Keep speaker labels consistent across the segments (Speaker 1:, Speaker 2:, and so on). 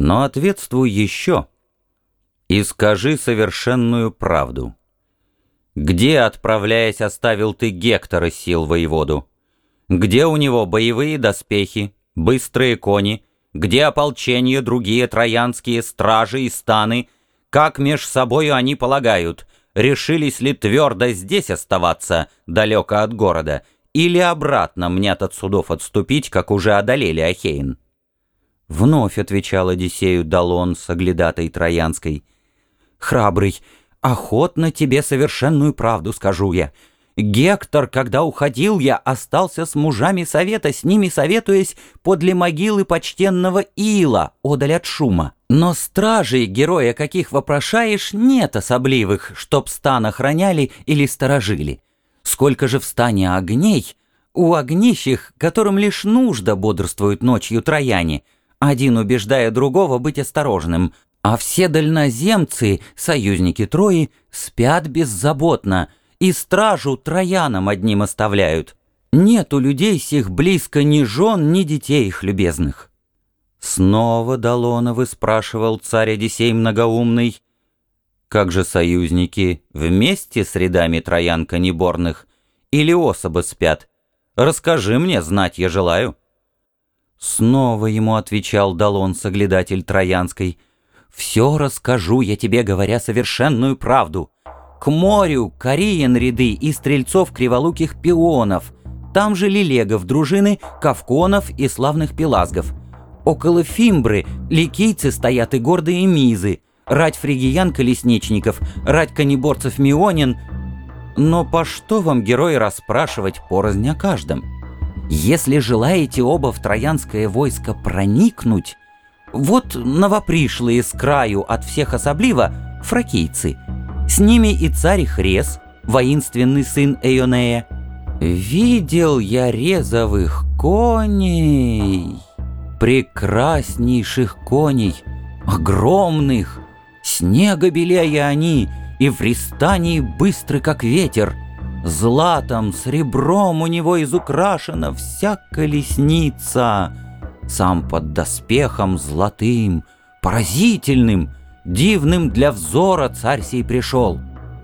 Speaker 1: Но ответствуй еще и скажи совершенную правду. Где, отправляясь, оставил ты Гектора сил воеводу? Где у него боевые доспехи, быстрые кони, где ополчение, другие троянские стражи и станы, как меж собою они полагают, решились ли твердо здесь оставаться, далеко от города, или обратно мнят от судов отступить, как уже одолели Ахейн? Вновь отвечал Одиссею Далон с оглядатой Троянской. «Храбрый, охотно тебе совершенную правду скажу я. Гектор, когда уходил я, остался с мужами совета, с ними советуясь подле могилы почтенного Ила, одаль от шума. Но стражей, героя каких вопрошаешь, нет особливых, чтоб стан охраняли или сторожили. Сколько же в стане огней, у огнищих, которым лишь нужда бодрствуют ночью трояне, один убеждая другого быть осторожным, а все дальноземцы, союзники Трои, спят беззаботно — и стражу троянам одним оставляют. Нет у людей сих близко ни жен, ни детей их любезных. Снова Долоновы спрашивал царь Одиссей многоумный, как же союзники вместе с рядами троян конеборных или особо спят? Расскажи мне, знать я желаю. Снова ему отвечал Далон, соглядатель Троянской. «Все расскажу я тебе, говоря совершенную правду. К морю Кориен ряды и стрельцов криволуких пионов. Там же лилегов, дружины кавконов и славных пелазгов. Около Фимбры ликийцы стоят и гордые мизы. Рать фригиян колесничников, рать каниборцев мионин. Но по что вам, герои, расспрашивать порознь о каждом? Если желаете оба в троянское войско проникнуть, вот новопришлые с краю от всех особливо фракийцы — с ними и царь Хрес, воинственный сын Эйонея. «Видел я резовых коней, прекраснейших коней, огромных, снега белее они, и в рестании быстры, как ветер. Златом, сребром у него изукрашена вся колесница, сам под доспехом золотым, поразительным, Дивным для взора царь сей пришел,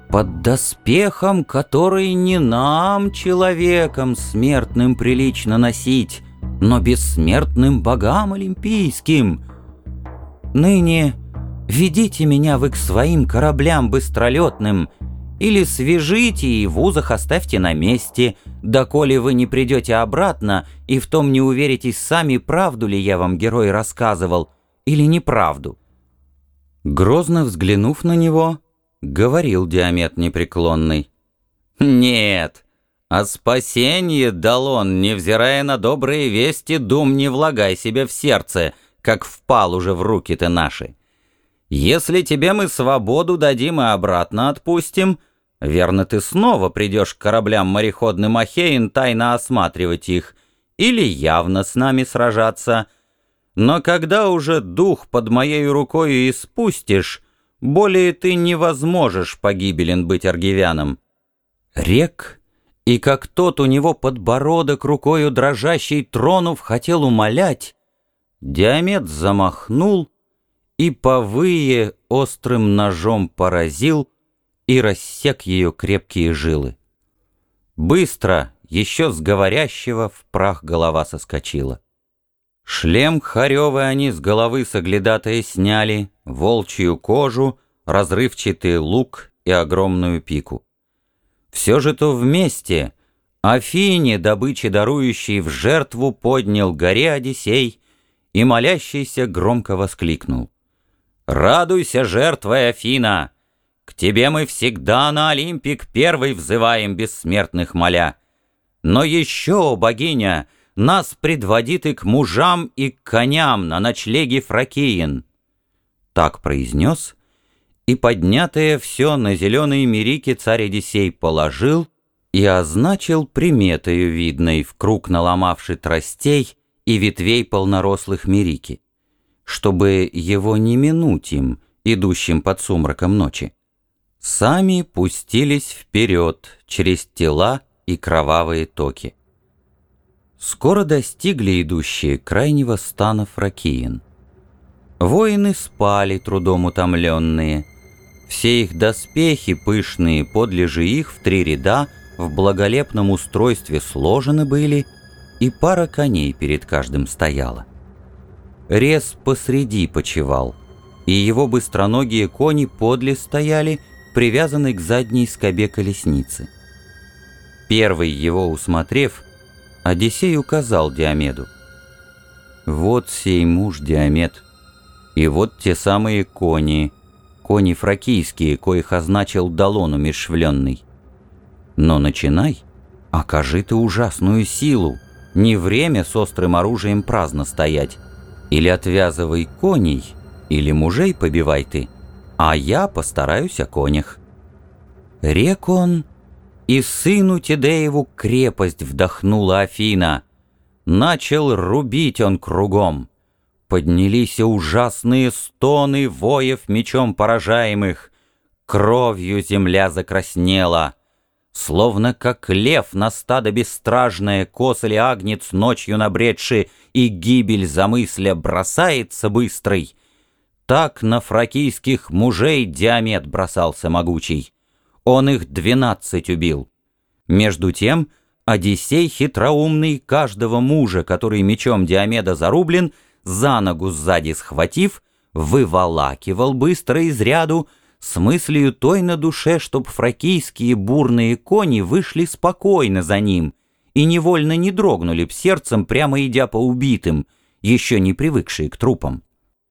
Speaker 1: Под доспехом, который не нам, человеком, смертным прилично носить, Но бессмертным богам олимпийским. Ныне ведите меня вы к своим кораблям быстролетным, Или свяжите и в узах оставьте на месте, Доколе вы не придете обратно И в том не уверитесь сами, правду ли я вам, герой, рассказывал, Или неправду. Грозно взглянув на него, говорил Диамет непреклонный. «Нет, а спасение дал он, невзирая на добрые вести, дум не влагай себе в сердце, как впал уже в руки ты наши. Если тебе мы свободу дадим и обратно отпустим, верно, ты снова придешь к кораблям мореходным Ахеин тайно осматривать их, или явно с нами сражаться — но когда уже дух под моей рукой испустишь, более ты не возможешь погибелен быть аргивяном. Рек, и как тот у него подбородок рукою дрожащей тронув хотел умолять, Диамет замахнул и повые острым ножом поразил и рассек ее крепкие жилы. Быстро, еще с говорящего, в прах голова соскочила. Шлем хоревый они с головы соглядатая сняли, волчью кожу, разрывчатый лук и огромную пику. Все же то вместе Афине, добычи дарующий, в жертву поднял горе Одиссей и молящийся громко воскликнул. «Радуйся, жертвой Афина! К тебе мы всегда на Олимпик первый взываем бессмертных моля. Но еще, богиня, — нас предводит и к мужам, и к коням на ночлеге Фракиен. Так произнес, и поднятое все на зеленые мирики царь Одиссей положил и означил приметою видной в круг наломавший тростей и ветвей полнорослых мирики, чтобы его не минуть им, идущим под сумраком ночи. Сами пустились вперед через тела и кровавые токи. Скоро достигли идущие крайнего стана Фракиен. Воины спали, трудом утомленные. Все их доспехи пышные, подлежи их в три ряда, в благолепном устройстве сложены были, и пара коней перед каждым стояла. Рез посреди почевал, и его быстроногие кони подле стояли, привязанные к задней скобе колесницы. Первый его усмотрев, Одиссей указал Диомеду. «Вот сей муж Диомед, и вот те самые кони, кони фракийские, коих означил Далону межшвленный. Но начинай, окажи ты ужасную силу, не время с острым оружием праздно стоять. Или отвязывай коней, или мужей побивай ты, а я постараюсь о конях». Рек он, и сыну Тедееву крепость вдохнула Афина. Начал рубить он кругом. Поднялись ужасные стоны воев мечом поражаемых. Кровью земля закраснела. Словно как лев на стадо бессстражное, кос или агнец ночью набредший, и гибель замысля бросается быстрый. Так на фракийских мужей Диамет бросался могучий. Он их двенадцать убил. Между тем, Одиссей хитроумный каждого мужа, который мечом Диомеда зарублен, за ногу сзади схватив, выволакивал быстро из ряду, с мыслью той на душе, чтоб фракийские бурные кони вышли спокойно за ним и невольно не дрогнули б сердцем, прямо идя по убитым, еще не привыкшие к трупам.